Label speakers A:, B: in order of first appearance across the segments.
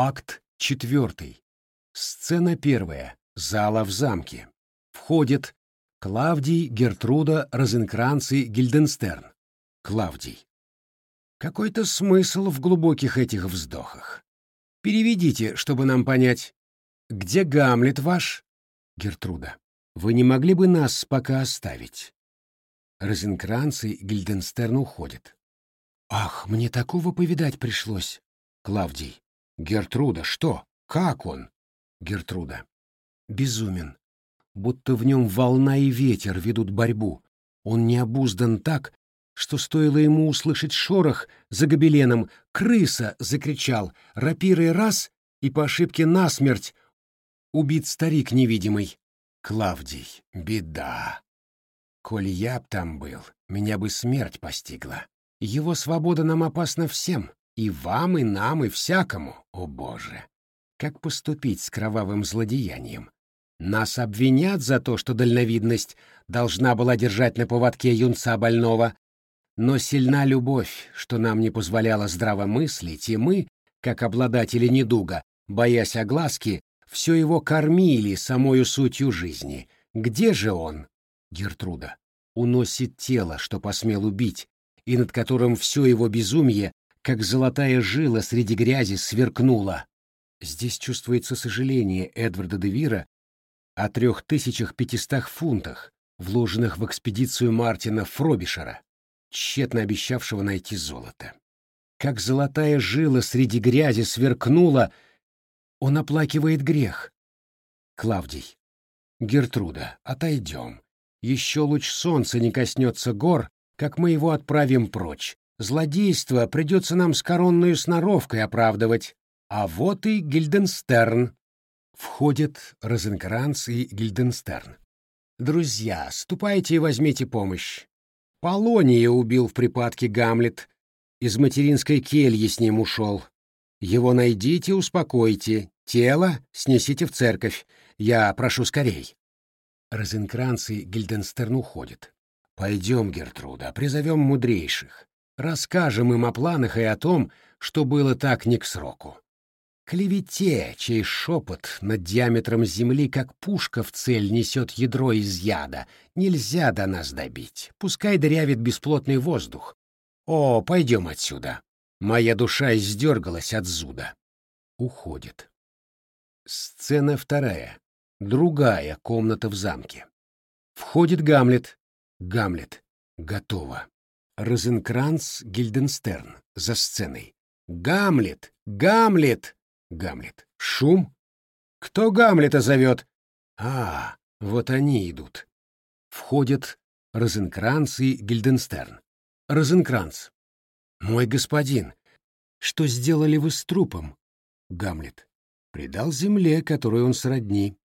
A: Акт четвертый. Сцена первая. Зала в замке. Входит Клавдий, Гертруда, Розенкранц и Гильденстерн. Клавдий. Какой-то смысл в глубоких этих вздохах. Переведите, чтобы нам понять. Где Гамлет ваш? Гертруда. Вы не могли бы нас пока оставить? Розенкранц и Гильденстерн уходят. Ах, мне такого повидать пришлось. Клавдий. Гертруда, что? Как он? Гертруда. Безумен. Будто в нем волна и ветер ведут борьбу. Он не обуздан так, что стоило ему услышать шорох за гобеленом, крыса закричал, рапирой раз и по ошибке насмерть убит старик невидимый. Клавдий, беда. Коль я б там был, меня бы смерть постигла. Его свобода нам опасна всем, и вам, и нам, и всякому, о Боже! Как поступить с кровавым злодеянием? Нас обвинят за то, что дальновидность должна была держать на поводке юнца больного, но сильна любовь, что нам не позволяла здраво мыслить, и мы, как обладатели недуга, боясь огласки, все его кормили самою сутью жизни. Где же он? Гертруда. Уносит тело, что посмел убить, и над которым все его безумие, как золотая жила среди грязи, сверкнуло. Здесь чувствуется сожаление Эдварда де Вира о трех тысячах пятистах фунтах, вложенных в экспедицию Мартина Фробишера, тщетно обещавшего найти золото. Как золотая жила среди грязи сверкнула, он оплакивает грех. Клавдий. Гертруда, отойдем. Еще луч солнца не коснется гор, как мы его отправим прочь. Злодейство придется нам с коронной сноровкой оправдывать. А вот и Гильденстерн. Входят Розенкранц и Гильденстерн. Друзья, ступайте и возьмите помощь. Полония убил в припадке Гамлет. Из материнской кельи с ним ушел. Его найдите, успокойте. Тело снесите в церковь. Я прошу скорей. Розенкранц и Гильденстерн уходят. Пойдем, Гертруда, призовем мудрейших. Расскажем им о планах и о том, что было так не к сроку клевете, чей шепот над диаметром земли, как пушка в цель, несет ядро из яда, нельзя до нас добить, пускай дырявит бесплотный воздух. О, пойдем отсюда. Моя душа издергалась от зуда. Уходит. Сцена вторая. Другая комната в замке. Входит Гамлет. Гамлет. Готово. Розенкранц Гильденстерн за сценой. «Гамлет! Гамлет!» Гамлет. Шум? Кто Гамлета зовет? А, вот они идут. Входят Розенкранц и Гильденстерн. Розенкранц. Мой господин, что сделали вы с трупом? Гамлет. Предал земле, которую он сродни.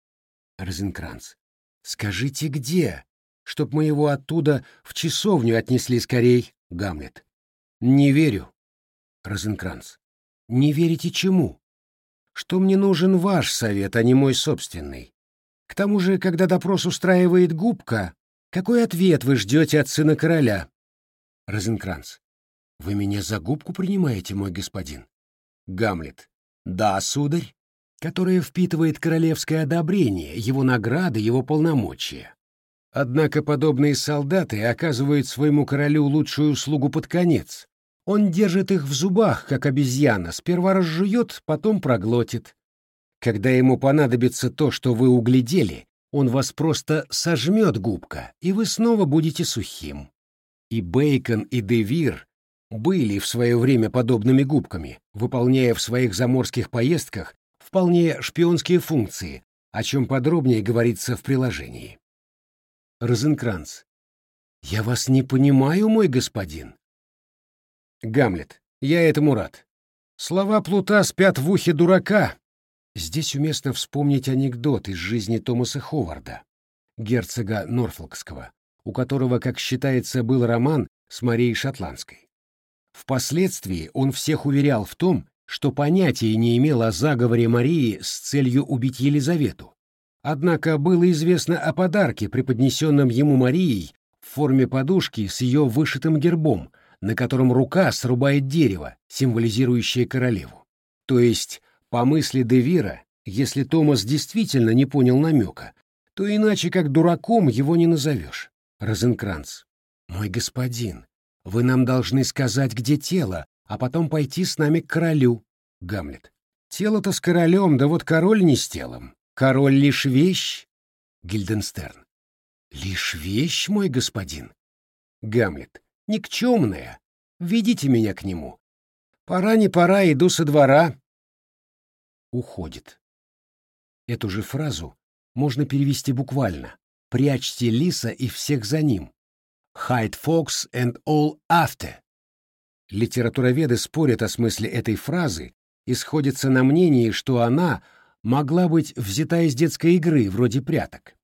A: Розенкранц. Скажите, где? Чтоб мы его оттуда в часовню отнесли скорей. Гамлет. Не верю. Розенкранц. Не верите чему? что мне нужен ваш совет, а не мой собственный. К тому же, когда допрос устраивает губка, какой ответ вы ждете от сына короля? Розенкранц. Вы меня за губку принимаете, мой господин? Гамлет. Да, сударь. Которая впитывает королевское одобрение, его награды, его полномочия. Однако подобные солдаты оказывают своему королю лучшую услугу под конец, он держит их в зубах, как обезьяна, сперва разжует, потом проглотит. Когда ему понадобится то, что вы углядели, он вас просто сожмет губка, и вы снова будете сухим. И Бейкон, и Девир были в свое время подобными губками, выполняя в своих заморских поездках вполне шпионские функции, о чем подробнее говорится в приложении. Розенкранц. «Я вас не понимаю, мой господин. Гамлет. Я этому рад. Слова Плута спят в ухе дурака. Здесь уместно вспомнить анекдот из жизни Томаса Ховарда, герцога Норфолкского, у которого, как считается, был роман с Марией Шотландской. Впоследствии он всех уверял в том, что понятия не имел о заговоре Марии с целью убить Елизавету. Однако было известно о подарке, преподнесенном ему Марией в форме подушки с ее вышитым гербом — на котором рука срубает дерево, символизирующее королеву. То есть По мысли Девира, если Томас действительно не понял намека, то иначе как дураком его не назовешь. Розенкранц. Мой господин, вы нам должны сказать, где тело, а потом пойти с нами к королю. Гамлет. Тело-то с королем, да вот король не с телом. Король лишь вещь. Гильденстерн. Лишь вещь, мой господин. Гамлет. Никчемная. Ведите меня к нему. Пора не пора, иду со двора. Уходит. Эту же фразу можно перевести буквально. «Прячьте лиса и всех за ним». «Hide fox and all after». Литературоведы спорят о смысле этой фразы и сходятся на мнении, что она могла быть взята из детской игры, вроде пряток.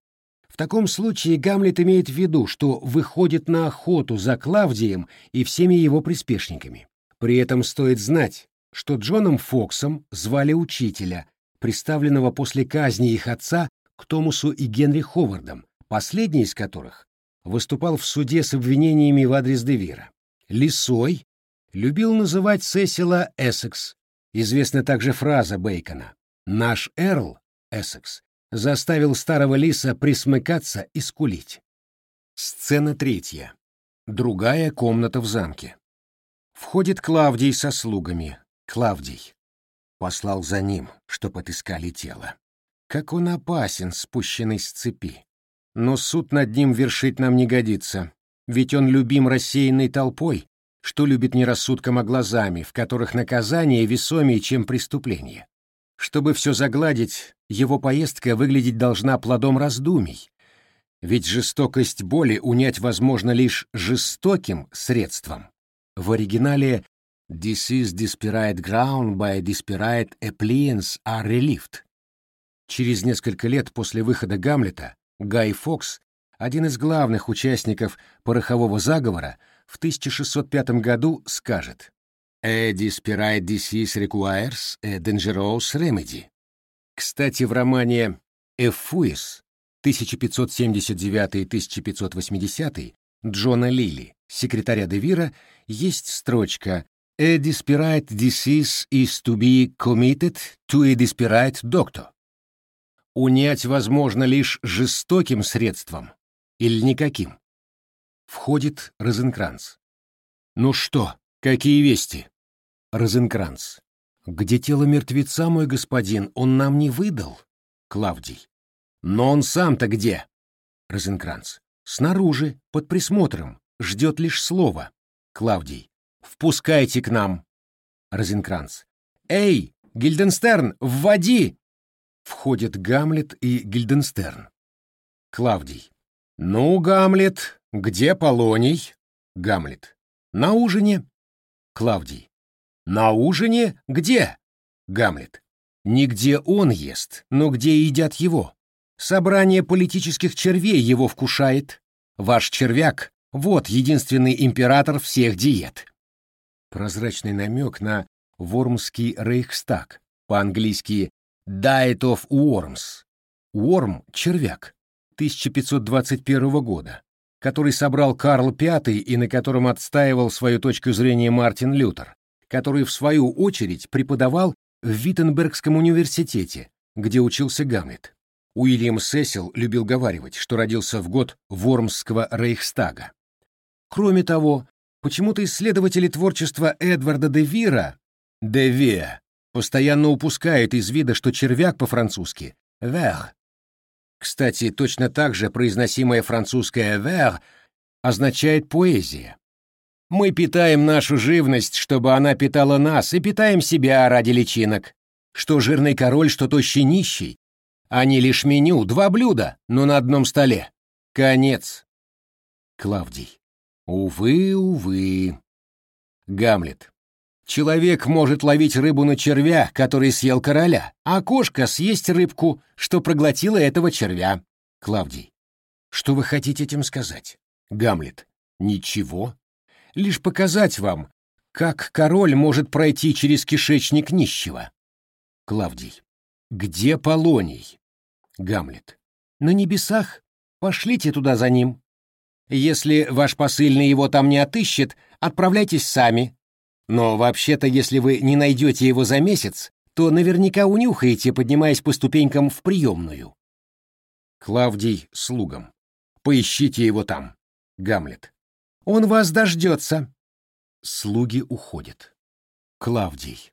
A: В таком случае Гамлет имеет в виду, что выходит на охоту за Клавдием и всеми его приспешниками. При этом стоит знать, что Джоном Фоксом звали учителя, представленного после казни их отца к Томасу и Генри Ховардам, последний из которых выступал в суде с обвинениями в адрес Девира. Лисой любил называть Сесила Эссекс. Известна также фраза Бейкона «Наш Эрл, Эссекс, заставил старого лиса присмыкаться и скулить». Сцена третья. Другая комната в замке. Входит Клавдий со слугами. Клавдий. Послал за ним, чтоб отыскали тело. Как он опасен, спущенный с цепи. Но суд над ним вершить нам не годится, ведь он любим рассеянной толпой, что любит не рассудком, а глазами, в которых наказание весомее, чем преступление. Чтобы все загладить, его поездка выглядеть должна плодом раздумий, ведь жестокость боли унять возможно лишь жестоким средством. В оригинале This is desperate ground by desperate appliance are relieved. Через несколько лет после выхода Гамлета Гай Фокс, один из главных участников порохового заговора, в 1605 году скажет «A desperate disease requires a dangerous remedy». Кстати, в романе «Эфуис» 1579-1580 Джона Лили, секретаря Девира, есть строчка A desperate disease is to be committed to a desperate doctor. Унять возможно лишь жестоким средством или никаким. Входит Розенкранц. «Ну что, какие вести?» Розенкранц. «Где тело мертвеца, мой господин, он нам не выдал?» Клавдий. «Но он сам-то где?» Розенкранц. «Снаружи, под присмотром, ждет лишь слова». Клавдий. Впускайте к нам. Розенкранц. Эй, Гильденстерн, вводи! Входят Гамлет и Гильденстерн. Клавдий. Ну, Гамлет, где Полоний? Гамлет. На ужине. Клавдий. На ужине? Где? Гамлет. Нигде он ест, но где едят его. Собрание политических червей его вкушает. Ваш червяк — вот единственный император всех диет прозрачный намек на Вормский Рейхстаг, по-английски «Diet of Worms». Уорм — червяк, 1521 года, который собрал Карл V и на котором отстаивал свою точку зрения Мартин Лютер, который, в свою очередь, преподавал в Виттенбергском университете, где учился Гамлет. Уильям Сесил любил говаривать, что родился в год Вормского Рейхстага. Кроме того, Почему-то исследователи творчества Эдварда де Вира, де Ве, постоянно упускают из вида, что червяк по-французски «ver». Кстати, точно так же произносимое французское «ver» означает «поэзия». Мы питаем нашу живность, чтобы она питала нас, и питаем себя ради личинок. Что жирный король, что тощий нищий. Они лишь меню, два блюда, но на одном столе. Конец. Клавдий. Увы, увы. Гамлет. Человек может ловить рыбу на червя, который съел короля, а кошка съесть рыбку, что проглотила этого червя. Клавдий. Что вы хотите этим сказать? Гамлет. Ничего. Лишь показать вам, как король может пройти через кишечник нищего. Клавдий. Где Полоний? Гамлет. На небесах. Пошлите туда за ним. Если ваш посыльный его там не отыщет, отправляйтесь сами. Но вообще-то, если вы не найдете его за месяц, то наверняка унюхаете, поднимаясь по ступенькам в приемную. Клавдий слугам. Поищите его там. Гамлет. Он вас дождется. Слуги уходят. Клавдий.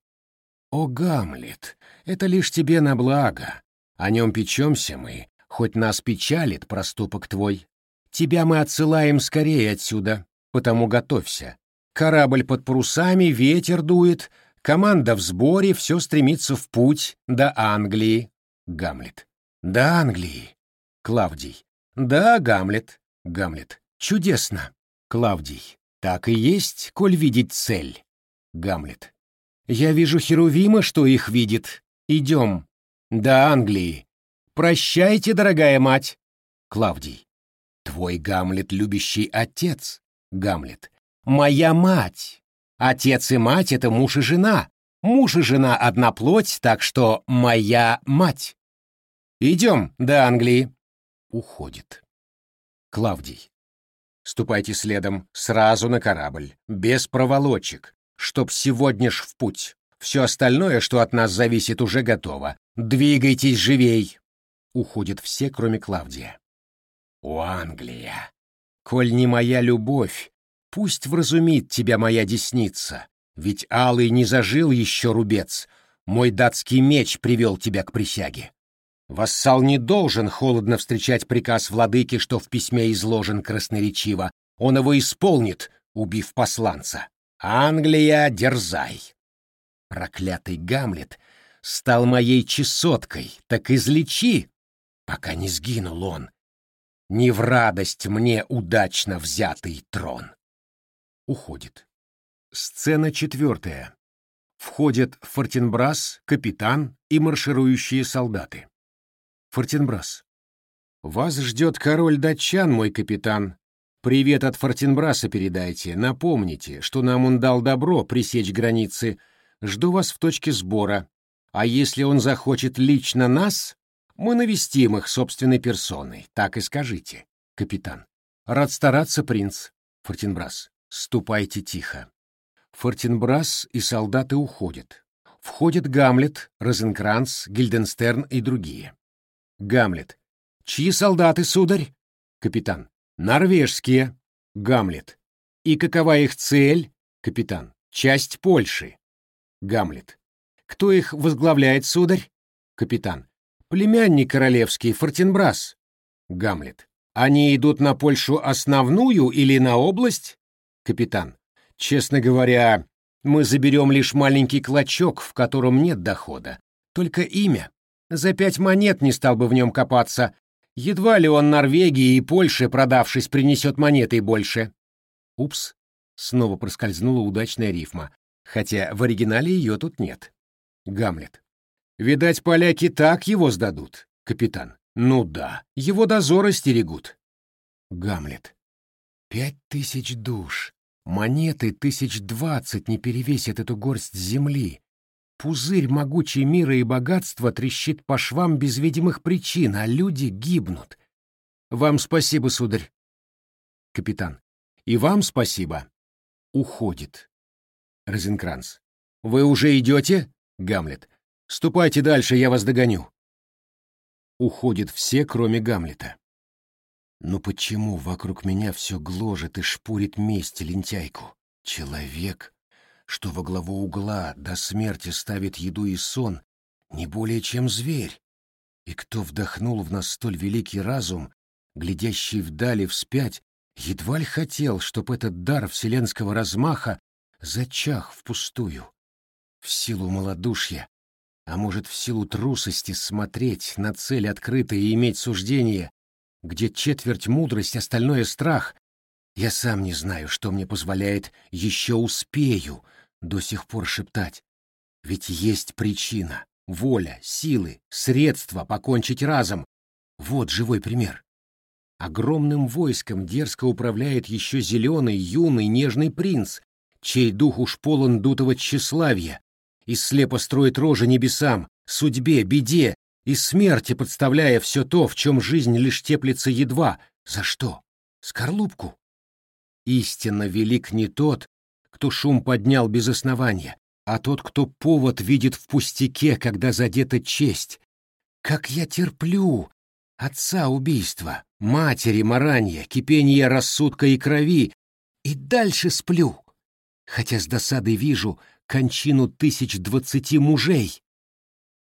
A: О, Гамлет, это лишь тебе на благо. О нем печемся мы, хоть нас печалит проступок твой. Тебя мы отсылаем скорее отсюда, потому готовься. Корабль под парусами, ветер дует, команда в сборе, все стремится в путь до Англии. Гамлет. До Англии. Клавдий. Да, Гамлет. Гамлет. Чудесно. Клавдий. Так и есть, коль видеть цель. Гамлет. Я вижу Херувима, что их видит. Идем. До Англии. Прощайте, дорогая мать. Клавдий. Твой Гамлет любящий отец. Гамлет. Моя мать. Отец и мать — это муж и жена. Муж и жена — одна плоть, так что моя мать. Идем до Англии. Уходит. Клавдий. Ступайте следом, сразу на корабль, без проволочек, чтоб сегодня ж в путь. Все остальное, что от нас зависит, уже готово. Двигайтесь живей. Уходят все, кроме Клавдия. О, Англия! Коль не моя любовь, пусть вразумит тебя моя десница, ведь алый не зажил еще рубец, мой датский меч привел тебя к присяге. Вассал не должен холодно встречать приказ владыки, что в письме изложен красноречиво. Он его исполнит, убив посланца. Англия, дерзай. Проклятый Гамлет стал моей чесоткой, так излечи, пока не сгинул он. Не в радость мне удачно взятый трон уходит. Сцена четвертая. Входят Фортенбрас, капитан и марширующие солдаты. Фортенбрас. Вас ждет король датчан, мой капитан. Привет от Фортенбраса передайте. Напомните, что нам он дал добро пресечь границы. Жду вас в точке сбора. А если он захочет лично нас, мы навестим их собственной персоной. Так и скажите, капитан. Рад стараться, принц. Фортенбрас. Ступайте тихо. Фортенбрас и солдаты уходят. Входят Гамлет, Розенкранц, Гильденстерн и другие. Гамлет. Чьи солдаты, сударь? Капитан. Норвежские. Гамлет. И какова их цель? Капитан. Часть Польши. Гамлет. Кто их возглавляет, сударь? Капитан. Племянник королевский Фортенбрас. Гамлет. Они идут на Польшу основную или на область? Капитан. Честно говоря, мы заберем лишь маленький клочок, в котором нет дохода. Только имя. За пять монет не стал бы в нем копаться. Едва ли он Норвегии и Польше, продавшись, принесет монеты больше. Упс. Снова проскользнула удачная рифма, хотя в оригинале ее тут нет. Гамлет. Видать, поляки так его сдадут, капитан. Ну да, его дозоры стерегут. Гамлет. Пять тысяч душ. Монеты тысяч двадцать не перевесят эту горсть земли. Пузырь могучей мира и богатства трещит по швам без видимых причин, а люди гибнут. Вам спасибо, сударь. Капитан. И вам спасибо. Уходит. Розенкранц. Вы уже идете? Гамлет. Ступайте дальше, я вас догоню. Уходят все, кроме Гамлета. Но почему вокруг меня все гложет и шпурит месть лентяйку? Человек, что во главу угла до смерти ставит еду и сон, не более чем зверь. И кто вдохнул в нас столь великий разум, глядящий вдали вспять, едва ли хотел, чтоб этот дар вселенского размаха зачах впустую. В силу малодушья, а может, в силу трусости смотреть на цель открыто и иметь суждение, где четверть мудрость, остальное страх. Я сам не знаю, что мне позволяет «еще успею» до сих пор шептать. Ведь есть причина, воля, силы, средства покончить разом. Вот живой пример. Огромным войском дерзко управляет еще зеленый, юный, нежный принц, чей дух уж полон дутого тщеславия, и слепо строит рожи небесам, судьбе, беде, и смерти подставляя все то, в чем жизнь лишь теплится едва. За что? Скорлупку? Истинно велик не тот, кто шум поднял без основания, а тот, кто повод видит в пустяке, когда задета честь. Как я терплю отца убийства, матери маранья, кипение рассудка и крови, и дальше сплю, хотя с досадой вижу кончину тысяч двадцати мужей.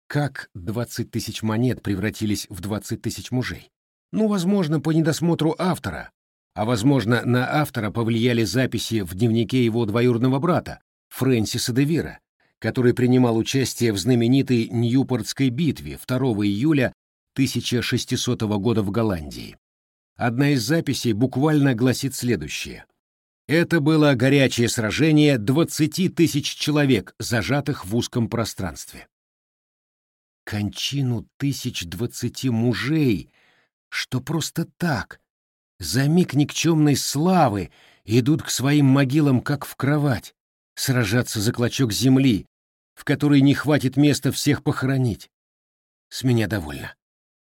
A: Как двадцать тысяч монет превратились в двадцать тысяч мужей? Ну, возможно, по недосмотру автора, а, возможно, на автора повлияли записи в дневнике его двоюродного брата, Фрэнсиса де Вира, который принимал участие в знаменитой Ньюпортской битве 2 июля 1600 года в Голландии. Одна из записей буквально гласит следующее. Это было горячее сражение 20 тысяч человек, зажатых в узком пространстве. Кончину тысяч двадцати мужей, что просто так, за миг никчемной славы, идут к своим могилам, как в кровать, сражаться за клочок земли, в которой не хватит места всех похоронить. С меня довольно.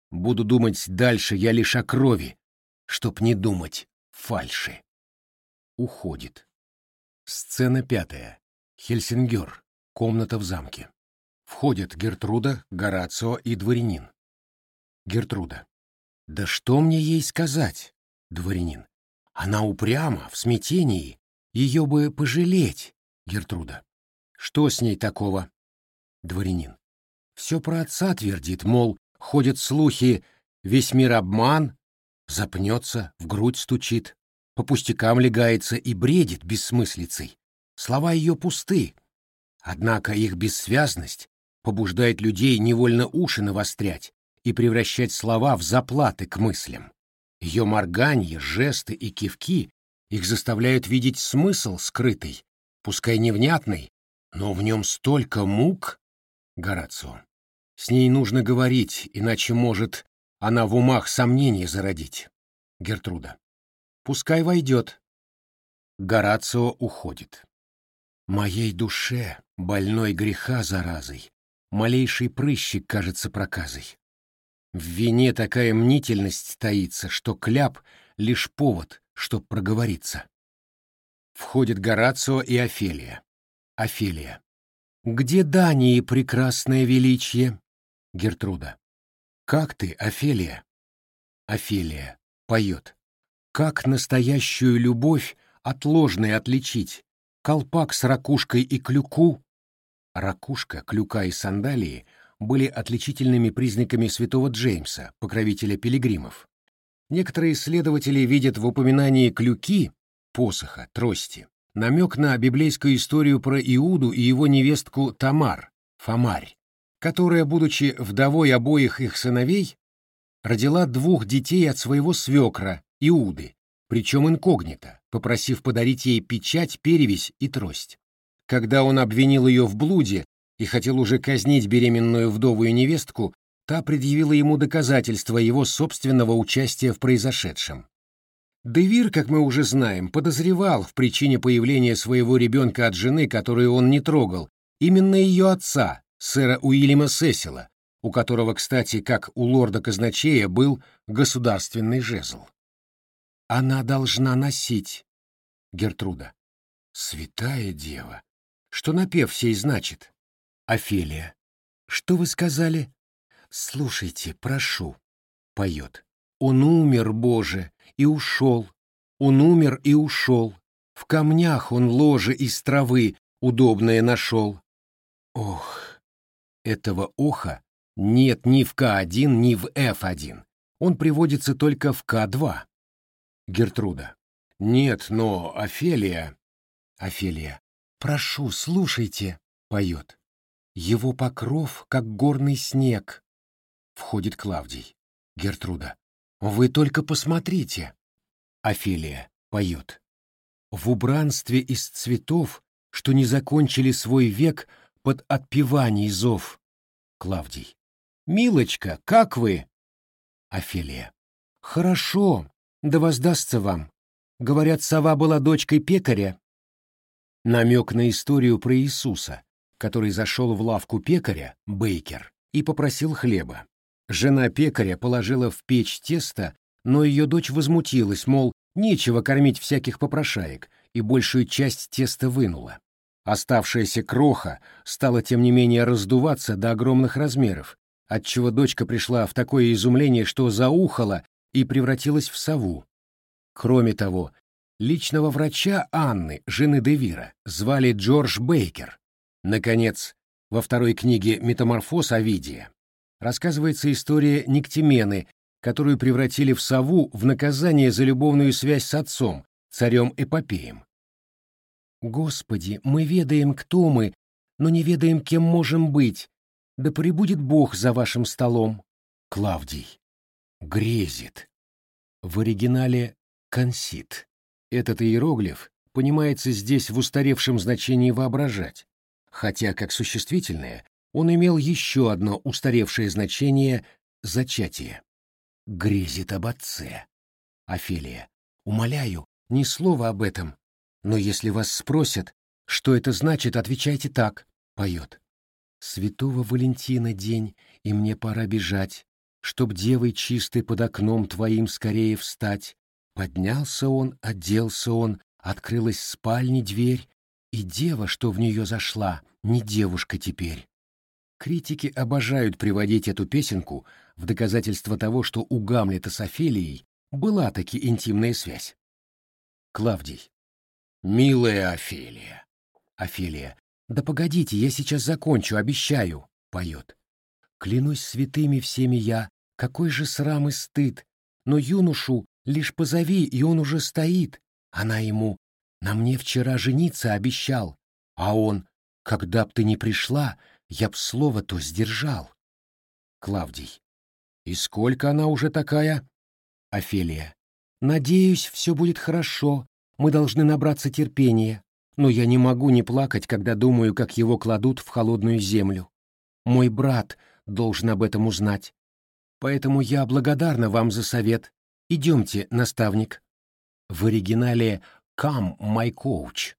A: Буду думать дальше я лишь о крови, чтоб не думать фальши. Уходит. Сцена пятая. Хельсингер. Комната в замке. Входят Гертруда, Горацио и дворянин. Гертруда. Да что мне ей сказать? Дворянин. Она упряма, в смятении. Ее бы пожалеть, Гертруда. Что с ней такого? Дворянин. Все про отца твердит, мол, ходят слухи, весь мир обман, запнется, в грудь стучит, по пустякам легается и бредит бессмыслицей. Слова ее пусты. Однако их бессвязность побуждает людей невольно уши навострять и превращать слова в заплаты к мыслям. Ее морганье, жесты и кивки их заставляют видеть смысл скрытый, пускай невнятный, но в нем столько мук, Горацио. С ней нужно говорить, иначе может она в умах сомнения зародить. Гертруда. Пускай войдет. Горацио уходит. Моей душе, больной греха заразой, малейший прыщик кажется проказой. В вине такая мнительность таится, что кляп — лишь повод, чтоб проговориться. Входит Горацио и Офелия. Офелия. «Где Дании прекрасное величие?» Гертруда. «Как ты, Офелия?» Офелия. Поет. «Как настоящую любовь от ложной отличить? Колпак с ракушкой и клюку?» Ракушка, клюка и сандалии — были отличительными признаками святого Джеймса, покровителя пилигримов. Некоторые исследователи видят в упоминании клюки, посоха, трости, намек на библейскую историю про Иуду и его невестку Тамар, Фомарь, которая, будучи вдовой обоих их сыновей, родила двух детей от своего свекра, Иуды, причем инкогнито, попросив подарить ей печать, перевесь и трость. Когда он обвинил ее в блуде, и хотел уже казнить беременную вдовую невестку, та предъявила ему доказательства его собственного участия в произошедшем. Девир, как мы уже знаем, подозревал в причине появления своего ребенка от жены, которую он не трогал, именно ее отца, сэра Уильяма Сесила, у которого, кстати, как у лорда-казначея, был государственный жезл. «Она должна носить», — Гертруда. «Святая дева! Что напев сей значит?» Офелия. Что вы сказали? Слушайте, прошу. Поет. Он умер, Боже, и ушел. Он умер и ушел. В камнях он ложе из травы удобное нашел. Ох, этого оха нет ни в К1, ни в Ф1. Он приводится только в К2. Гертруда. Нет, но Офелия... Офелия. Прошу, слушайте, поет. Его покров, как горный снег. Входит Клавдий. Гертруда. Вы только посмотрите. Офелия поет. В убранстве из цветов, что не закончили свой век под отпеваний зов. Клавдий. Милочка, как вы? Офелия. Хорошо, да воздастся вам. Говорят, сова была дочкой пекаря. Намек на историю про Иисуса, который зашел в лавку пекаря, Бейкер, и попросил хлеба. Жена пекаря положила в печь тесто, но ее дочь возмутилась, мол, нечего кормить всяких попрошаек, и большую часть теста вынула. Оставшаяся кроха стала тем не менее раздуваться до огромных размеров, отчего дочка пришла в такое изумление, что заухала и превратилась в сову. Кроме того, личного врача Анны, жены Девира, звали Джордж Бейкер. Наконец, во второй книге «Метаморфоз Овидия» рассказывается история Никтимены, которую превратили в сову в наказание за любовную связь с отцом, царем Эпопеем. «Господи, мы ведаем, кто мы, но не ведаем, кем можем быть. Да пребудет Бог за вашим столом». Клавдий. Грезит. В оригинале «консит». Этот иероглиф понимается здесь в устаревшем значении «воображать», хотя, как существительное, он имел еще одно устаревшее значение «зачатие». Грезит об отце. Офелия. Умоляю, ни слова об этом. Но если вас спросят, что это значит, отвечайте так, поет. Святого Валентина день, и мне пора бежать, чтоб девой чистой под окном твоим скорее встать. Поднялся он, оделся он, открылась в спальне дверь, и дева, что в нее зашла, не девушка теперь. Критики обожают приводить эту песенку в доказательство того, что у Гамлета с Офелией была таки интимная связь. Клавдий. «Милая Офелия». Офелия. «Да погодите, я сейчас закончу, обещаю», — поет. «Клянусь святыми всеми я, какой же срам и стыд, но юношу лишь позови, и он уже стоит». Она ему «На мне вчера жениться обещал», а он «Когда б ты не пришла, я б слово то сдержал». Клавдий. «И сколько она уже такая?» Офелия. «Надеюсь, все будет хорошо, мы должны набраться терпения, но я не могу не плакать, когда думаю, как его кладут в холодную землю. Мой брат должен об этом узнать. Поэтому я благодарна вам за совет. Идемте, наставник. В оригинале «Come, my coach».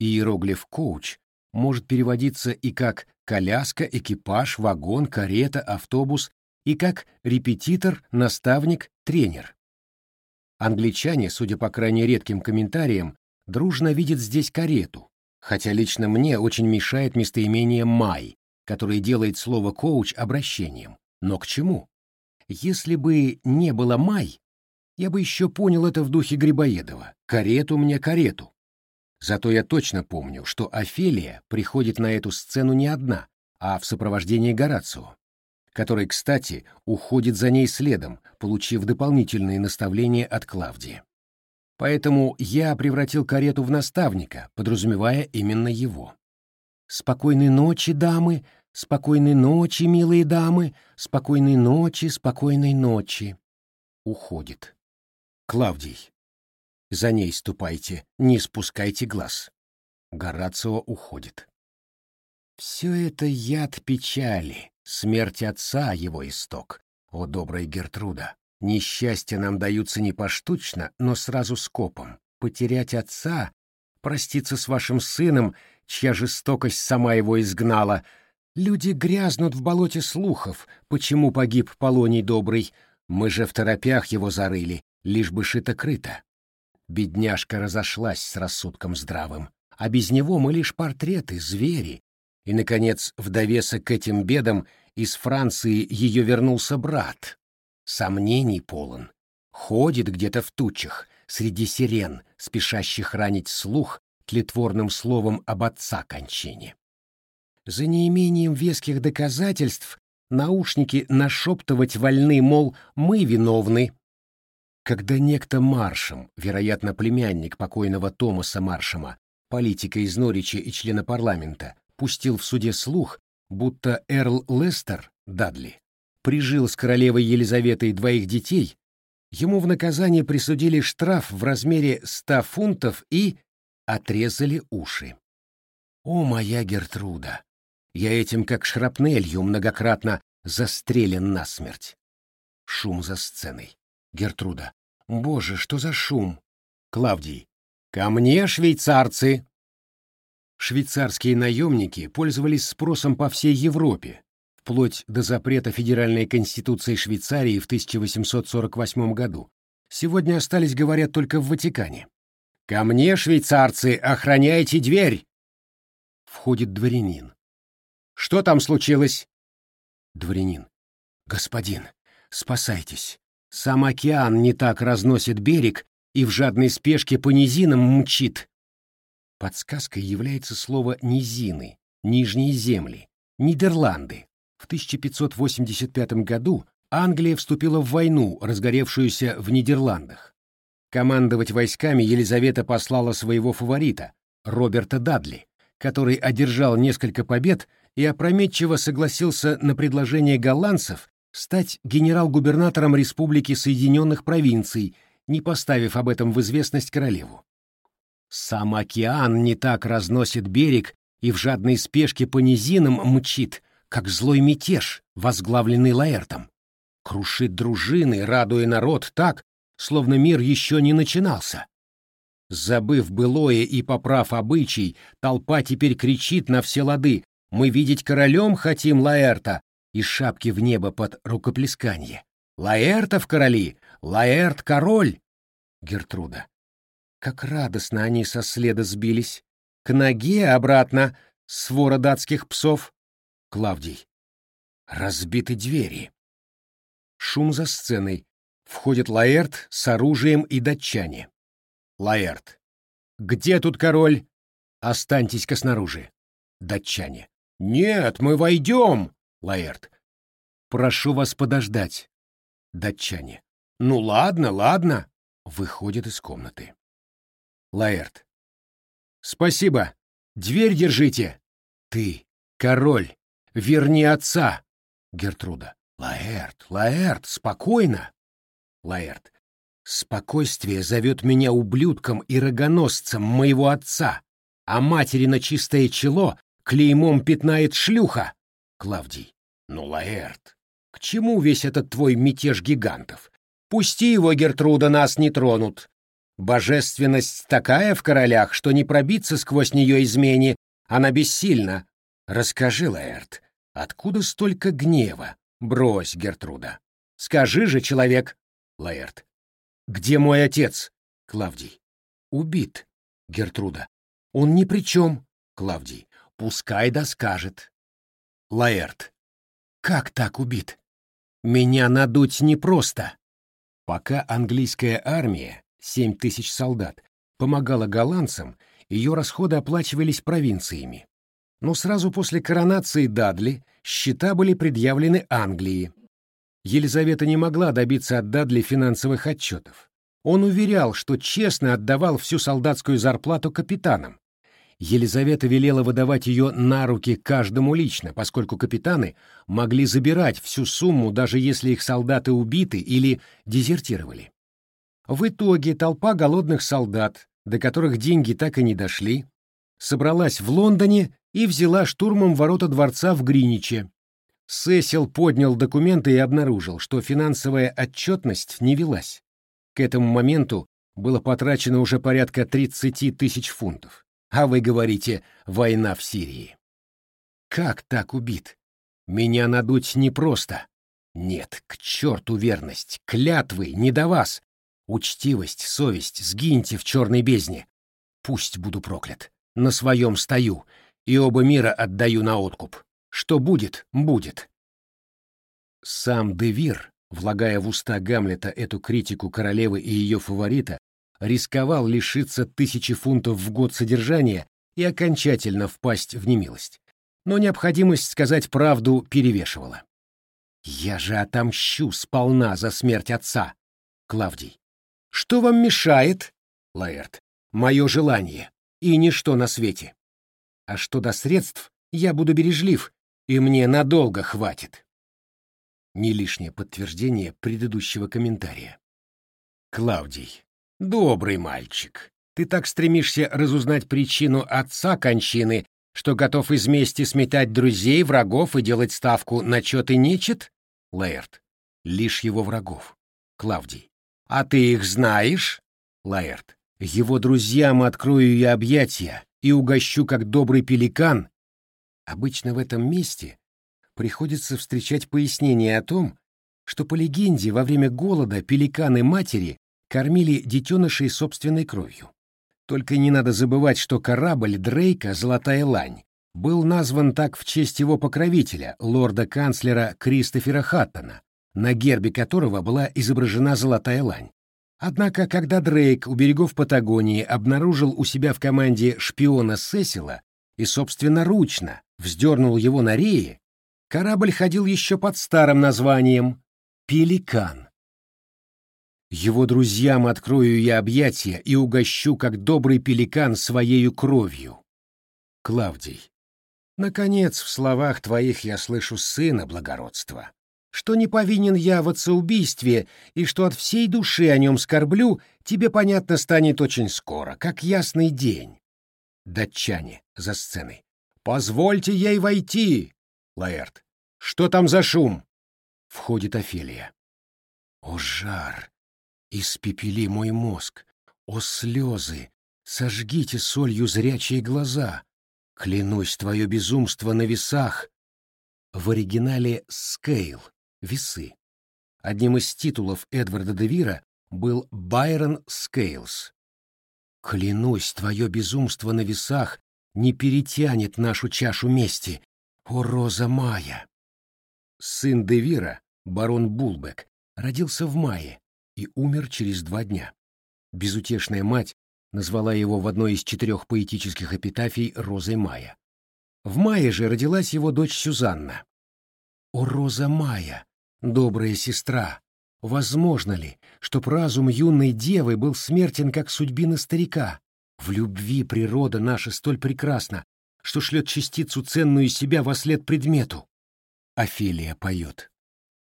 A: Иероглиф «coach» может переводиться и как коляска, экипаж, вагон, карета, автобус, и как репетитор, наставник, тренер. Англичане, судя по крайне редким комментариям, дружно видят здесь карету, хотя лично мне очень мешает местоимение «май», которое делает слово «коуч» обращением. Но к чему? Если бы не было «май», я бы еще понял это в духе Грибоедова. «Карету мне карету». Зато я точно помню, что Офелия приходит на эту сцену не одна, а в сопровождении Горацио который, кстати, уходит за ней следом, получив дополнительные наставления от Клавдии. Поэтому я превратил карету в наставника, подразумевая именно его. «Спокойной ночи, дамы! Спокойной ночи, милые дамы! Спокойной ночи, спокойной ночи!» Уходит. Клавдий. «За ней ступайте, не спускайте глаз». Горацио уходит. Все это яд печали, Смерть отца — его исток. О, добрая Гертруда! Несчастья нам даются не поштучно, но сразу скопом. Потерять отца, проститься с вашим сыном, чья жестокость сама его изгнала. Люди грязнут в болоте слухов, почему погиб Полоний Добрый. Мы же в торопях его зарыли, лишь бы шито-крыто. Бедняжка разошлась с рассудком здравым, а без него мы лишь портреты, звери, и, наконец, в довесок к этим бедам из Франции ее вернулся брат. Сомнений полон. Ходит где-то в тучах, среди сирен, спешащих ранить слух тлетворным словом об отца кончине. За неимением веских доказательств наушники нашептывать вольны, мол, мы виновны. Когда некто Маршем, вероятно, племянник покойного Томаса Маршема, политика из Норича и члена парламента, пустил в суде слух, будто Эрл Лестер, Дадли, прижил с королевой Елизаветой двоих детей, ему в наказание присудили штраф в размере ста фунтов и отрезали уши. О, моя Гертруда! Я этим как шрапнелью многократно застрелен насмерть. Шум за сценой. Гертруда. Боже, что за шум? Клавдий. Ко мне, швейцарцы! швейцарские наемники пользовались спросом по всей Европе, вплоть до запрета Федеральной Конституции Швейцарии в 1848 году. Сегодня остались, говорят, только в Ватикане. «Ко мне, швейцарцы, охраняйте дверь!» Входит дворянин. «Что там случилось?» Дворянин. «Господин, спасайтесь. Сам океан не так разносит берег и в жадной спешке по низинам мчит». Подсказкой является слово «низины», «нижние земли», «Нидерланды». В 1585 году Англия вступила в войну, разгоревшуюся в Нидерландах. Командовать войсками Елизавета послала своего фаворита, Роберта Дадли, который одержал несколько побед и опрометчиво согласился на предложение голландцев стать генерал-губернатором Республики Соединенных Провинций, не поставив об этом в известность королеву. Сам океан не так разносит берег и в жадной спешке по низинам мчит, как злой мятеж, возглавленный Лаэртом. Крушит дружины, радуя народ так, словно мир еще не начинался. Забыв былое и поправ обычай, толпа теперь кричит на все лады «Мы видеть королем хотим Лаэрта!» и шапки в небо под рукоплесканье. «Лаэрта в короли! Лаэрт король!» Гертруда. Как радостно они со следа сбились. К ноге обратно, свора датских псов. Клавдий. Разбиты двери. Шум за сценой. Входит Лаэрт с оружием и датчане. Лаэрт. «Где тут король?» «Останьтесь-ка снаружи». Датчане. «Нет, мы войдем!» Лаэрт. «Прошу вас подождать». Датчане. «Ну ладно, ладно». Выходит из комнаты. Лаэрт. «Спасибо. Дверь держите». «Ты, король, верни отца». Гертруда. «Лаэрт, Лаэрт, спокойно». Лаэрт. Спокойствие зовет меня ублюдком и рогоносцем моего отца, а матери на чистое чело клеймом пятнает шлюха. Клавдий. Ну, Лаэрт, к чему весь этот твой мятеж гигантов? Пусти его, Гертруда, нас не тронут. Божественность такая в королях, что не пробиться сквозь нее измени, она бессильна. Расскажи, Лаэрт, откуда столько гнева? Брось, Гертруда. Скажи же, человек. Лаэрт. Где мой отец? Клавдий. Убит. Гертруда. Он ни при чем. Клавдий. Пускай да скажет. Лаэрт. Как так убит? Меня надуть непросто. Пока английская армия, семь тысяч солдат, помогала голландцам, ее расходы оплачивались провинциями. Но сразу после коронации Дадли счета были предъявлены Англии. Елизавета не могла добиться от Дадли финансовых отчетов. Он уверял, что честно отдавал всю солдатскую зарплату капитанам. Елизавета велела выдавать ее на руки каждому лично, поскольку капитаны могли забирать всю сумму, даже если их солдаты убиты или дезертировали. В итоге толпа голодных солдат, до которых деньги так и не дошли, собралась в Лондоне и взяла штурмом ворота дворца в Гриниче, Сесил поднял документы и обнаружил, что финансовая отчетность не велась. К этому моменту было потрачено уже порядка 30 тысяч фунтов. А вы говорите «война в Сирии». Как так убит? Меня надуть непросто. Нет, к черту верность, клятвы, не до вас. Учтивость, совесть, сгиньте в черной бездне. Пусть буду проклят. На своем стою, и оба мира отдаю на откуп. Что будет, будет. Сам Девир, влагая в уста Гамлета эту критику королевы и ее фаворита, рисковал лишиться тысячи фунтов в год содержания и окончательно впасть в немилость. Но необходимость сказать правду перевешивала. «Я же отомщу сполна за смерть отца!» Клавдий. «Что вам мешает?» Лаэрт. «Мое желание, и ничто на свете. А что до средств, я буду бережлив, и мне надолго хватит. Не лишнее подтверждение предыдущего комментария. Клавдий, добрый мальчик, ты так стремишься разузнать причину отца кончины, что готов из мести сметать друзей, врагов и делать ставку на чет и нечет? Лаэрт, лишь его врагов. Клавдий, а ты их знаешь? Лаэрт, его друзьям открою я объятия и угощу, как добрый пеликан, Обычно в этом месте приходится встречать пояснение о том, что по легенде во время голода пеликаны-матери кормили детенышей собственной кровью. Только не надо забывать, что корабль Дрейка «Золотая лань» был назван так в честь его покровителя, лорда-канцлера Кристофера Хаттона, на гербе которого была изображена золотая лань. Однако, когда Дрейк у берегов Патагонии обнаружил у себя в команде шпиона Сесила и собственноручно вздернул его на рее, корабль ходил еще под старым названием «Пеликан». Его друзьям открою я объятия и угощу, как добрый пеликан, своею кровью. Клавдий. Наконец, в словах твоих я слышу сына благородства, что не повинен я в отцеубийстве и что от всей души о нем скорблю, тебе понятно станет очень скоро, как ясный день. Датчане за сценой. «Позвольте ей войти!» Лаэрт. «Что там за шум?» Входит Офелия. «О, жар! Испепели мой мозг! О, слезы! Сожгите солью зрячие глаза! Клянусь, твое безумство на весах!» В оригинале «scale» — весы. Одним из титулов Эдварда де Вира был Барон Скейлс. «Клянусь, твое безумство на весах не перетянет нашу чашу мести. О, Роза Майя!» Сын Девира, барон Булбек, родился в мае и умер через два дня. Безутешная мать назвала его в одной из четырех поэтических эпитафий Розой Майя. В мае же родилась его дочь Сюзанна. «О, Роза Майя, добрая сестра, возможно ли, чтоб разум юной девы был смертен, как судьбина старика? В любви природа наша столь прекрасна, что шлет частицу ценную себя во след предмету. Офелия поет.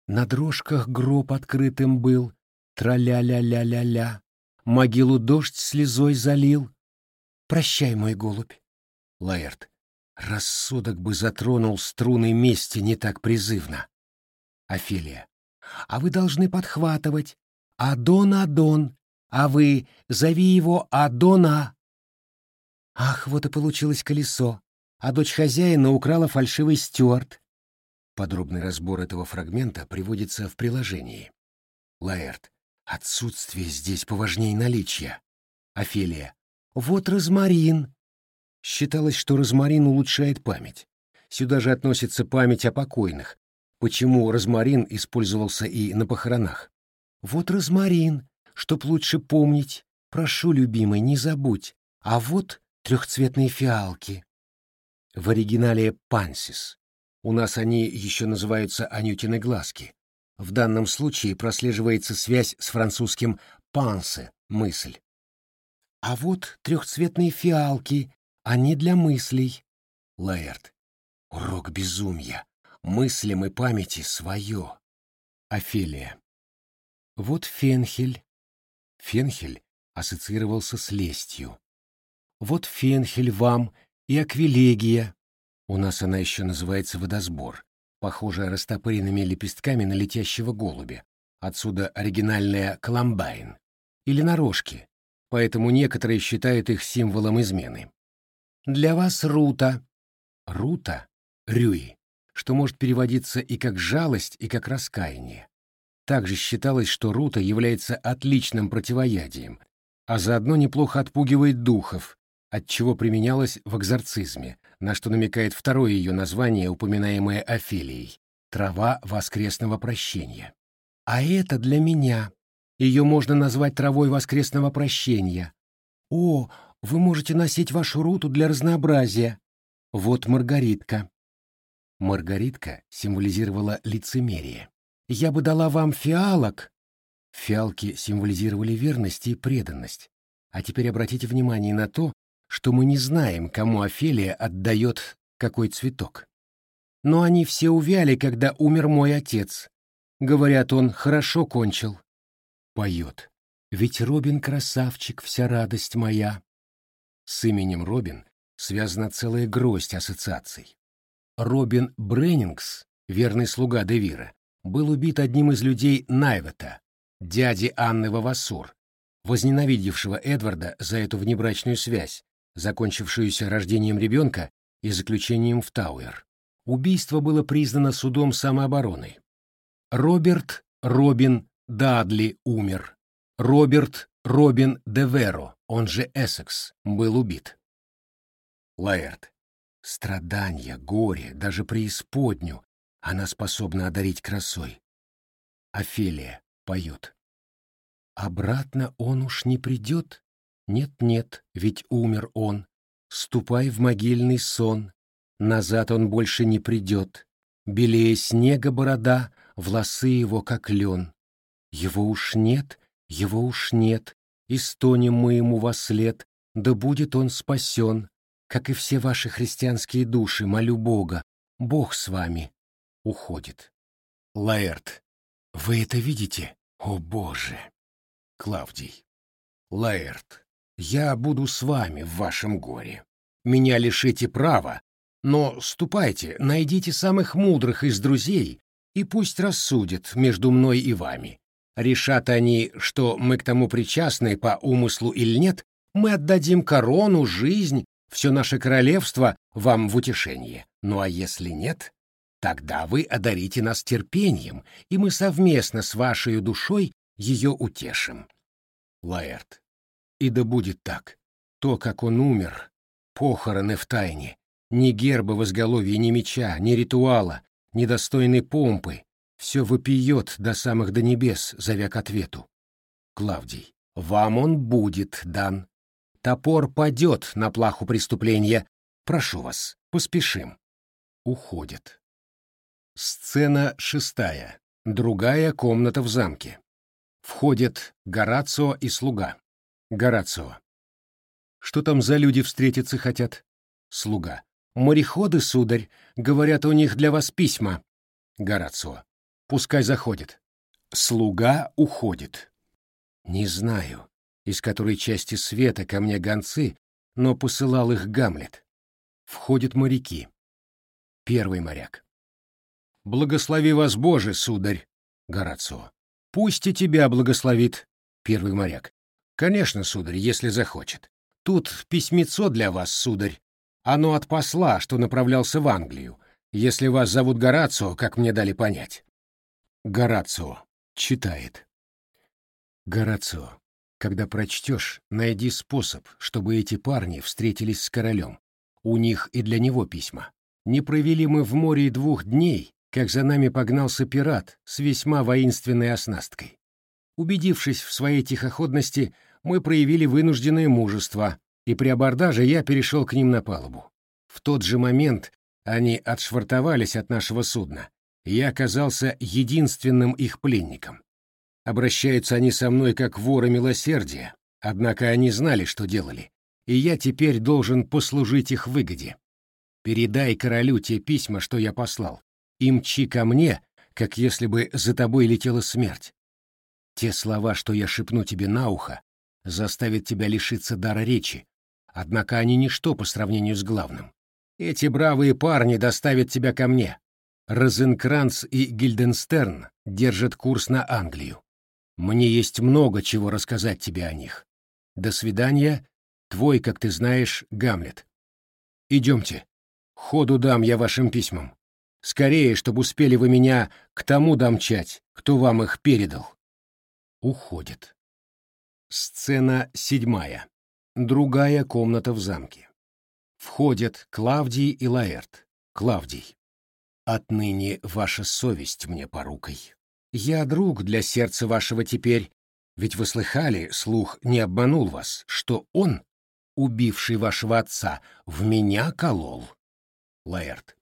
A: На дрожках гроб открытым был, тра-ля-ля-ля-ля-ля. Могилу дождь слезой залил. Прощай, мой голубь. Лаэрт. Рассудок бы затронул струны мести не так призывно. Офелия. А вы должны подхватывать. Адон, Адон. А вы зови его Адона. Ах, вот и получилось колесо. А дочь хозяина украла фальшивый стюарт. Подробный разбор этого фрагмента приводится в приложении. Лаэрт. Отсутствие здесь поважней наличия. Офелия. Вот розмарин. Считалось, что розмарин улучшает память. Сюда же относится память о покойных. Почему розмарин использовался и на похоронах? Вот розмарин, чтоб лучше помнить. Прошу, любимый, не забудь. А вот трехцветные фиалки. В оригинале «пансис». У нас они еще называются анютины глазки. В данном случае прослеживается связь с французским «пансе» — мысль. А вот трехцветные фиалки, они для мыслей. Лаэрт. Урок безумия. Мыслям и памяти свое. Офелия. Вот фенхель. Фенхель ассоциировался с лестью. Вот фенхель вам и аквилегия. У нас она еще называется водосбор, похожая растопыренными лепестками на летящего голубя. Отсюда оригинальная коломбайн. Или нарожки, поэтому некоторые считают их символом измены. Для вас рута. Рута — рюи, что может переводиться и как жалость, и как раскаяние. Также считалось, что рута является отличным противоядием, а заодно неплохо отпугивает духов, отчего применялась в экзорцизме, на что намекает второе ее название, упоминаемое Офелией — «Трава воскресного прощения». А это для меня. Ее можно назвать травой воскресного прощения. О, вы можете носить вашу руту для разнообразия. Вот Маргаритка. Маргаритка символизировала лицемерие. Я бы дала вам фиалок. Фиалки символизировали верность и преданность. А теперь обратите внимание на то, что мы не знаем, кому Офелия отдает какой цветок. Но они все увяли, когда умер мой отец. Говорят, он хорошо кончил. Поет. Ведь Робин красавчик, вся радость моя. С именем Робин связана целая гроздь ассоциаций. Робин Бреннингс, верный слуга Девира, был убит одним из людей Найвета, дяди Анны Вавасур, возненавидевшего Эдварда за эту внебрачную связь, закончившуюся рождением ребенка и заключением в Тауэр. Убийство было признано судом самообороны. Роберт Робин Дадли умер. Роберт Робин Деверо, он же Эссекс, был убит. Лаэрт. Страдания, горе, даже преисподню она способна одарить красой. Офелия поет. Обратно он уж не придет? Нет-нет, ведь умер он. Ступай в могильный сон. Назад он больше не придет. Белее снега борода, волосы его как лен. Его уж нет, его уж нет, и стонем мы ему во след, да будет он спасен, как и все ваши христианские души, молю Бога, Бог с вами. Уходит. Лаэрт, вы это видите? О, Боже! Клавдий. Лаэрт, я буду с вами в вашем горе. Меня лишите права, но ступайте, найдите самых мудрых из друзей, и пусть рассудят между мной и вами. Решат они, что мы к тому причастны по умыслу или нет, мы отдадим корону, жизнь, все наше королевство вам в утешение. Ну а если нет, тогда вы одарите нас терпением, и мы совместно с вашей душой ее утешим. Лаэрт. И да будет так. То, как он умер, похороны в тайне, ни герба в изголовье, ни меча, ни ритуала, ни достойной помпы, все вопиет до самых до небес, зовя к ответу. Клавдий. Вам он будет дан. Топор падет на плаху преступления. Прошу вас, поспешим. Уходит. Сцена шестая. Другая комната в замке. Входят Горацио и слуга. Горацио. Что там за люди встретиться хотят? Слуга. Мореходы, сударь, говорят, у них для вас письма. Горацио. Пускай заходит. Слуга уходит. Не знаю, из которой части света ко мне гонцы, но посылал их Гамлет. Входят моряки. Первый моряк. «Благослови вас, Боже, сударь!» Горацио. «Пусть и тебя благословит!» Первый моряк. «Конечно, сударь, если захочет. Тут письмецо для вас, сударь. Оно от посла, что направлялся в Англию, если вас зовут Горацио, как мне дали понять». Горацио. Читает. Горацио. Когда прочтешь, найди способ, чтобы эти парни встретились с королем. У них и для него письма. Не провели мы в море двух дней, как за нами погнался пират с весьма воинственной оснасткой. Убедившись в своей тихоходности, мы проявили вынужденное мужество, и при абордаже я перешел к ним на палубу. В тот же момент они отшвартовались от нашего судна, и я оказался единственным их пленником. Обращаются они со мной как воры милосердия, однако они знали, что делали, и я теперь должен послужить их выгоде. Передай королю те письма, что я послал, и мчи ко мне, как если бы за тобой летела смерть. Те слова, что я шепну тебе на ухо, заставят тебя лишиться дара речи, однако они ничто по сравнению с главным. Эти бравые парни доставят тебя ко мне. Розенкранц и Гильденстерн держат курс на Англию. Мне есть много чего рассказать тебе о них. До свидания, твой, как ты знаешь, Гамлет. Идемте. Ходу дам я вашим письмам. Скорее, чтобы успели вы меня к тому домчать, кто вам их передал. Уходит. Сцена седьмая. Другая комната в замке. Входят Клавдий и Лаэрт. Клавдий. Отныне ваша совесть мне порукой. Я друг для сердца вашего теперь, ведь вы слыхали, слух не обманул вас, что он, убивший вашего отца, в меня колол. Лаэрт.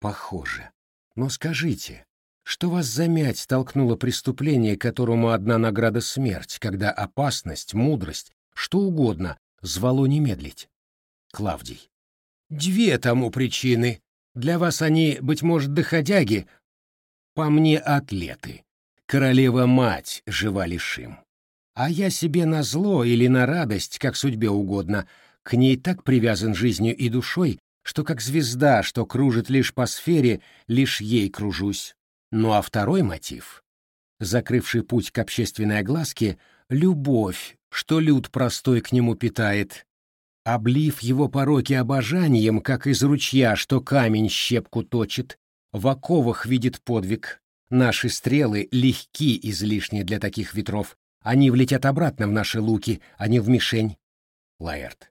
A: Похоже. Но скажите, что вас замять толкнуло преступление, которому одна награда смерть, когда опасность, мудрость, что угодно, звало не медлить? Клавдий. Две тому причины. Для вас они, быть может, доходяги, по мне атлеты королева-мать жива лишим. А я себе на зло или на радость, как судьбе угодно, к ней так привязан жизнью и душой, что как звезда, что кружит лишь по сфере, лишь ей кружусь. Ну а второй мотив, закрывший путь к общественной огласке, — любовь, что люд простой к нему питает. Облив его пороки обожанием, как из ручья, что камень щепку точит, в оковах видит подвиг, Наши стрелы легки излишне для таких ветров. Они влетят обратно в наши луки, а не в мишень. Лаэрт.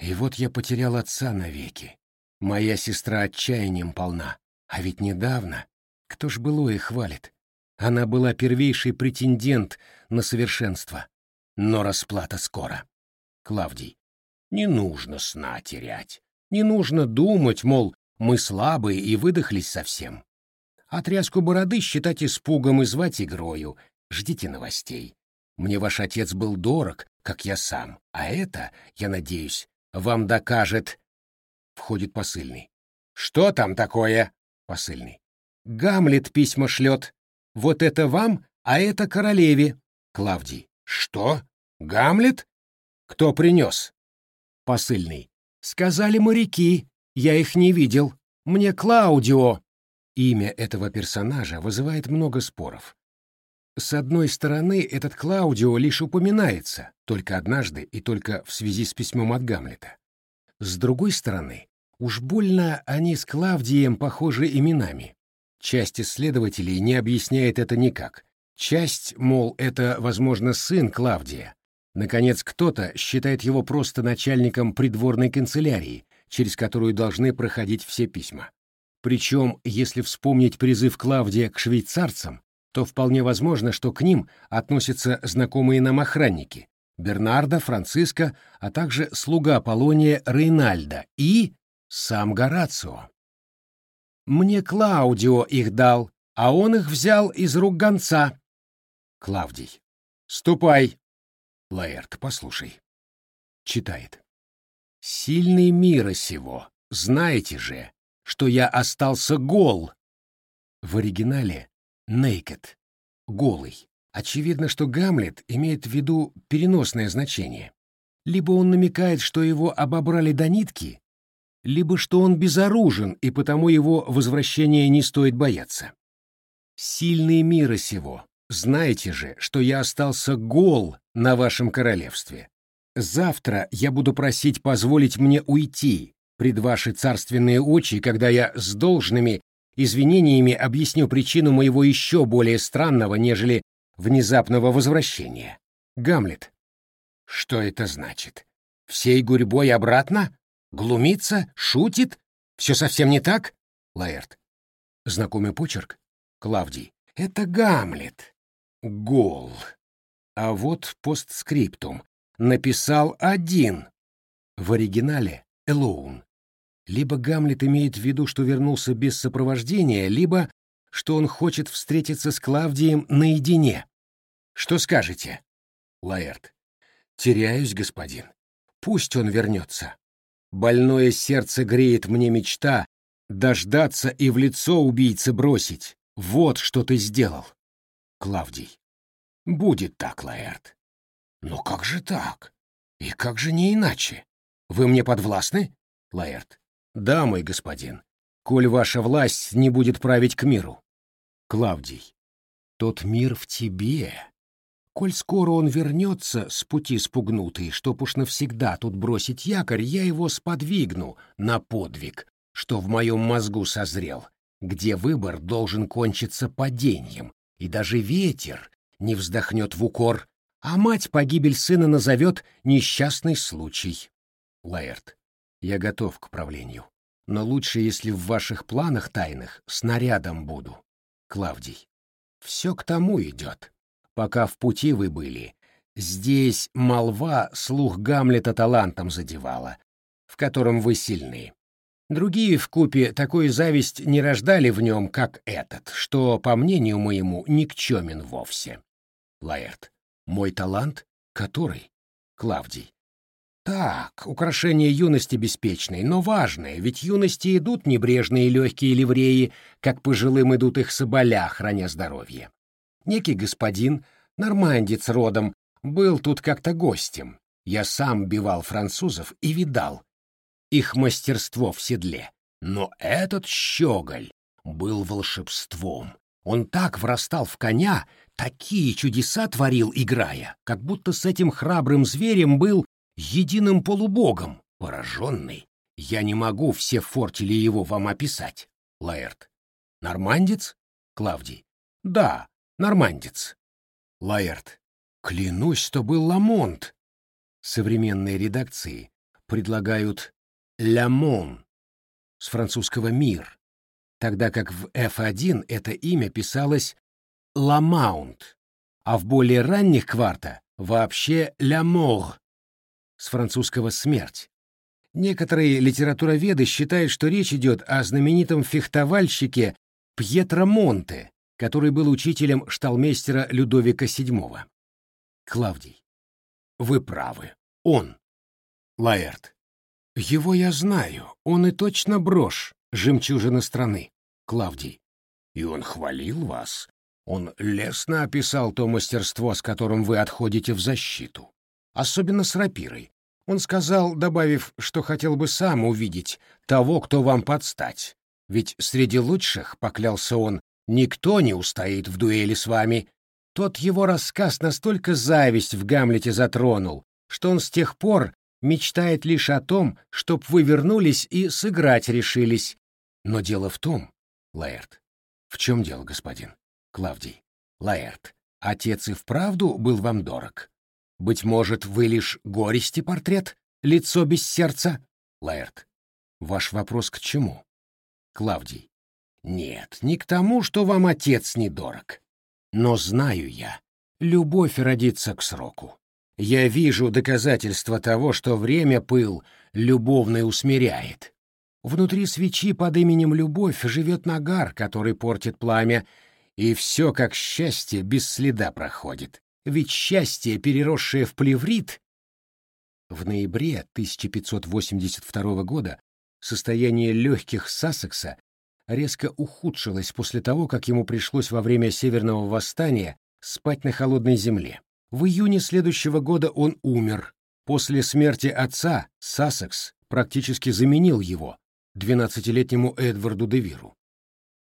A: И вот я потерял отца навеки. Моя сестра отчаянием полна, а ведь недавно, кто ж было и хвалит, она была первейший претендент на совершенство. Но расплата скоро. Клавдий. Не нужно сна терять. Не нужно думать, мол, мы слабые и выдохлись совсем. Отрязку бороды считать испугом и звать игрою. Ждите новостей. Мне ваш отец был дорог, как я сам, а это, я надеюсь, вам докажет... Входит посыльный. Что там такое? Посыльный. Гамлет письма шлет. Вот это вам, а это королеве. Клавдий. Что? Гамлет? Кто принес? Посыльный. Сказали моряки. Я их не видел. Мне Клаудио. Имя этого персонажа вызывает много споров. С одной стороны, этот Клаудио лишь упоминается, только однажды и только в связи с письмом от Гамлета. С другой стороны, уж больно они с Клавдием похожи именами. Часть исследователей не объясняет это никак. Часть, мол, это, возможно, сын Клавдия. Наконец, кто-то считает его просто начальником придворной канцелярии, через которую должны проходить все письма. Причем, если вспомнить призыв Клавдия к швейцарцам, то вполне возможно, что к ним относятся знакомые нам охранники Бернарда, Франциско, а также слуга Полония Рейнальда и сам Горацио. Мне Клаудио их дал, а он их взял из рук гонца. Клавдий. Ступай. Лаэрт, послушай. Читает. Сильный мира сего, знаете же, что я остался гол. В оригинале naked, голый. Очевидно, что Гамлет имеет в виду переносное значение. Либо он намекает, что его обобрали до нитки, либо что он безоружен, и потому его возвращения не стоит бояться. Сильные мира сего, знаете же, что я остался гол на вашем королевстве. Завтра я буду просить позволить мне уйти, пред ваши царственные очи, когда я с должными извинениями объясню причину моего еще более странного, нежели внезапного возвращения. Гамлет. Что это значит? Всей гурьбой обратно? Глумится? Шутит? Все совсем не так? Лаэрт. Знакомый почерк? Клавдий. Это Гамлет. Гол. А вот постскриптум. Написал один. В оригинале — Элоун. Либо Гамлет имеет в виду, что вернулся без сопровождения, либо что он хочет встретиться с Клавдием наедине. Что скажете? Лаэрт. Теряюсь, господин. Пусть он вернется. Больное сердце греет мне мечта дождаться и в лицо убийцы бросить. Вот что ты сделал. Клавдий. Будет так, Лаэрт. Но как же так? И как же не иначе? Вы мне подвластны? Лаэрт. Да, мой господин, коль ваша власть не будет править к миру. Клавдий, тот мир в тебе. Коль скоро он вернется с пути спугнутый, чтоб уж навсегда тут бросить якорь, я его сподвигну на подвиг, что в моем мозгу созрел, где выбор должен кончиться падением, и даже ветер не вздохнет в укор, а мать погибель сына назовет несчастный случай. Лаэрт. Я готов к правлению. Но лучше, если в ваших планах тайных снарядом буду. Клавдий. Все к тому идет. Пока в пути вы были, здесь молва слух Гамлета талантом задевала, в котором вы сильны. Другие в купе такую зависть не рождали в нем, как этот, что, по мнению моему, никчемен вовсе. Лаэрт. Мой талант? Который? Клавдий. Так, украшение юности беспечной, но важное, ведь юности идут небрежные легкие ливреи, как пожилым идут их соболя, храня здоровье. Некий господин, нормандец родом, был тут как-то гостем. Я сам бивал французов и видал их мастерство в седле. Но этот щеголь был волшебством. Он так врастал в коня, такие чудеса творил, играя, как будто с этим храбрым зверем был единым полубогом, пораженный. Я не могу все фортили его вам описать. Лаэрт. Нормандец? Клавдий. Да, нормандец. Лаэрт. Клянусь, что был Ламонт. Современные редакции предлагают Ламон. с французского «мир», тогда как в F1 это имя писалось «Ламаунт», а в более ранних кварта вообще «La mort» с французского «смерть». Некоторые литературоведы считают, что речь идет о знаменитом фехтовальщике Пьетро Монте, который был учителем шталмейстера Людовика VII. Клавдий. Вы правы. Он. Лаэрт. Его я знаю. Он и точно брошь, жемчужина страны. Клавдий. И он хвалил вас. Он лестно описал то мастерство, с которым вы отходите в защиту. Особенно с рапирой. Он сказал, добавив, что хотел бы сам увидеть того, кто вам подстать. Ведь среди лучших, поклялся он, никто не устоит в дуэли с вами. Тот его рассказ настолько зависть в Гамлете затронул, что он с тех пор мечтает лишь о том, чтоб вы вернулись и сыграть решились. Но дело в том, Лаэрт. В чем дело, господин? Клавдий. Лаэрт, отец и вправду был вам дорог. Быть может, вы лишь горести портрет, лицо без сердца? Лаэрт. Ваш вопрос к чему? Клавдий. Нет, не к тому, что вам отец недорог. Но знаю я, любовь родится к сроку. Я вижу доказательства того, что время пыл любовный усмиряет. Внутри свечи под именем Любовь живет нагар, который портит пламя, и все, как счастье, без следа проходит ведь счастье, переросшее в плеврит... В ноябре 1582 года состояние легких Сассекса резко ухудшилось после того, как ему пришлось во время Северного восстания спать на холодной земле. В июне следующего года он умер. После смерти отца Сассекс практически заменил его, 12-летнему Эдварду де Виру.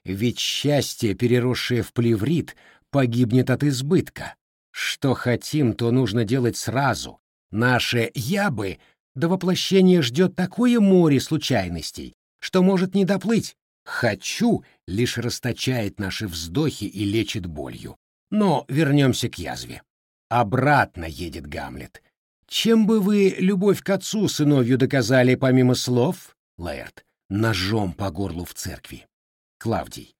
A: Ведь счастье, переросшее в плеврит, погибнет от избытка, что хотим, то нужно делать сразу. Наше «я бы» до воплощения ждет такое море случайностей, что может не доплыть. «Хочу» лишь расточает наши вздохи и лечит болью. Но вернемся к язве. Обратно едет Гамлет. Чем бы вы любовь к отцу сыновью доказали помимо слов, Лэрд, ножом по горлу в церкви? Клавдий.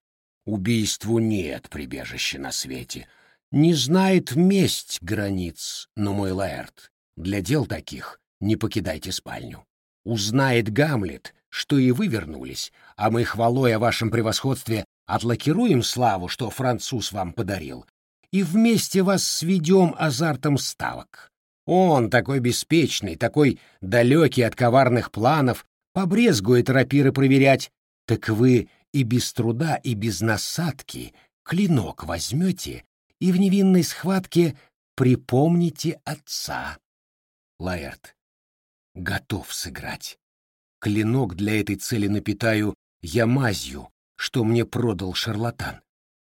A: Убийству нет прибежища на свете, не знает месть границ, но мой Лаэрт, для дел таких не покидайте спальню. Узнает Гамлет, что и вы вернулись, а мы хвалой о вашем превосходстве отлакируем славу, что француз вам подарил, и вместе вас сведем азартом ставок. Он, такой беспечный, такой далекий от коварных планов, побрезгует рапиры проверять, так вы и без труда, и без насадки клинок возьмете и в невинной схватке припомните отца. Лаэрт. Готов сыграть. Клинок для этой цели напитаю я мазью, что мне продал шарлатан.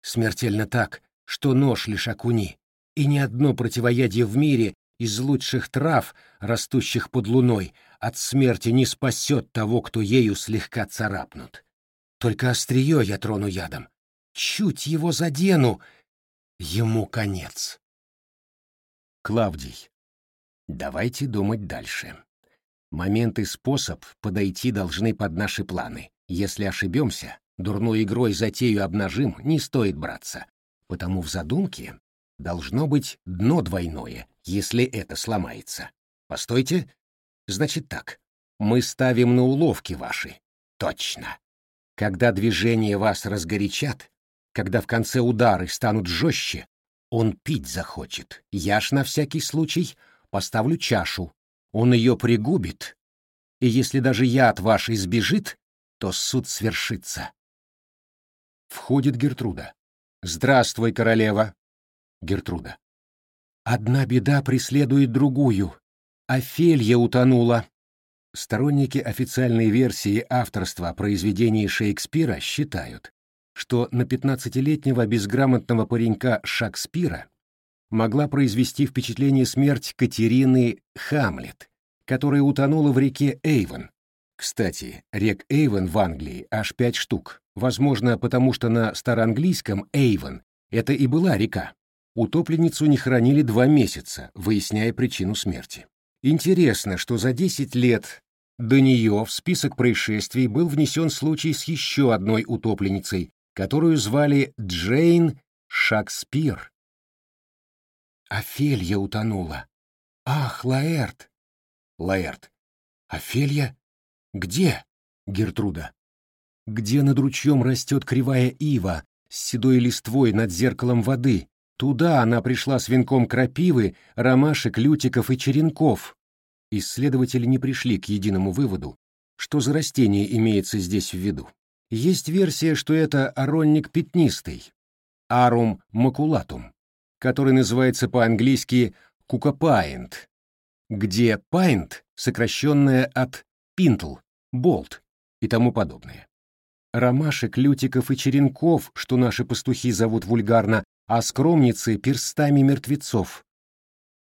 A: Смертельно так, что нож лишь окуни, и ни одно противоядие в мире из лучших трав, растущих под луной, от смерти не спасет того, кто ею слегка царапнут. Только острие я трону ядом. Чуть его задену, Ему конец. Клавдий. Давайте думать дальше. Момент и способ подойти должны под наши планы. Если ошибемся, дурной игрой затею обнажим, не стоит браться. Потому в задумке должно быть дно двойное, если это сломается. Постойте. Значит так. Мы ставим на уловки ваши. Точно. Когда движения вас разгорячат, когда в конце удары станут жестче, он пить захочет. Я ж на всякий случай поставлю чашу. Он ее пригубит, и если даже яд ваш избежит, то суд свершится. Входит Гертруда. «Здравствуй, королева!» Гертруда. «Одна беда преследует другую. Офелья утонула». Сторонники официальной версии авторства произведений Шекспира считают, что на пятнадцатилетнего безграмотного паренька Шекспира могла произвести впечатление смерть Катерины Хамлет, которая утонула в реке Эйвен. Кстати, рек Эйвен в Англии аж пять штук, возможно, потому что на староанглийском Эйвен это и была река. Утопленницу не хранили два месяца, выясняя причину смерти. Интересно, что за десять лет До нее в список происшествий был внесен случай с еще одной утопленницей, которую звали Джейн Шекспир. Офелья утонула. Ах, Лаэрт! Лаэрт. Офелья? Где? Гертруда. Где над ручьем растет кривая ива с седой листвой над зеркалом воды? Туда она пришла с венком крапивы, ромашек, лютиков и черенков. Исследователи не пришли к единому выводу, что за растение имеется здесь в виду. Есть версия, что это оронник пятнистый, арум макулатум, который называется по-английски кукопаинт, где пайнт сокращенное от пинтл, болт и тому подобное. Ромашек, лютиков и черенков, что наши пастухи зовут вульгарно, а скромницы — перстами мертвецов.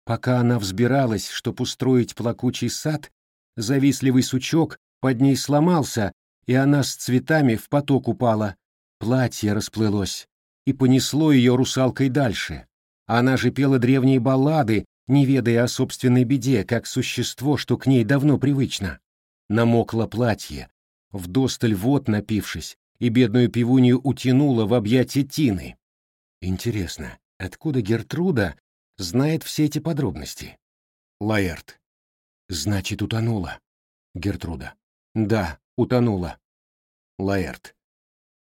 A: Пока она взбиралась, чтоб устроить плакучий сад, завистливый сучок под ней сломался, и она с цветами в поток упала. Платье расплылось, и понесло ее русалкой дальше. Она же пела древние баллады, не ведая о собственной беде, как существо, что к ней давно привычно. Намокло платье, вдосталь вод напившись, и бедную пивунью утянула в объятия Тины. Интересно, откуда Гертруда знает все эти подробности? Лаэрт. Значит, утонула. Гертруда. Да, утонула. Лаэрт.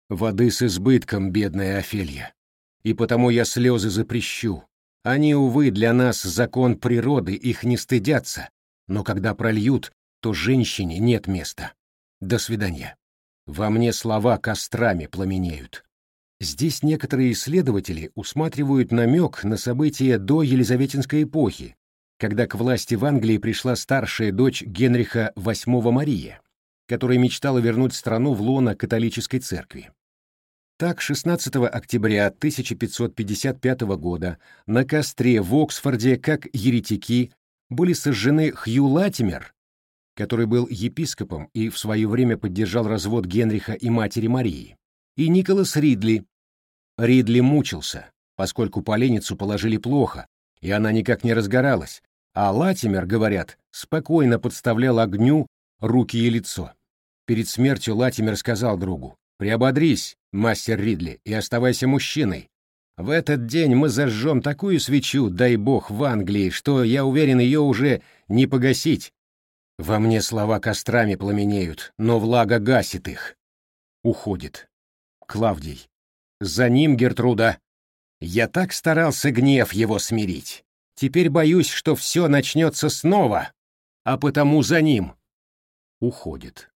A: Воды с избытком, бедная Офелья. И потому я слезы запрещу. Они, увы, для нас закон природы, их не стыдятся, но когда прольют, то женщине нет места. До свидания. Во мне слова кострами пламенеют. Здесь некоторые исследователи усматривают намек на события до Елизаветинской эпохи, когда к власти в Англии пришла старшая дочь Генриха VIII Мария, которая мечтала вернуть страну в лоно католической церкви. Так, 16 октября 1555 года на костре в Оксфорде как еретики были сожжены Хью Латимер, который был епископом и в свое время поддержал развод Генриха и матери Марии, и Николас Ридли. Ридли мучился, поскольку поленницу положили плохо, и она никак не разгоралась, а Латимер, говорят, спокойно подставлял огню руки и лицо. Перед смертью Латимер сказал другу, «Приободрись, мастер Ридли, и оставайся мужчиной. В этот день мы зажжем такую свечу, дай бог, в Англии, что, я уверен, ее уже не погасить. Во мне слова кострами пламенеют, но влага гасит их. Уходит. Клавдий. За ним Гертруда. Я так старался гнев его смирить. Теперь боюсь, что все начнется снова, а потому за ним. Уходит.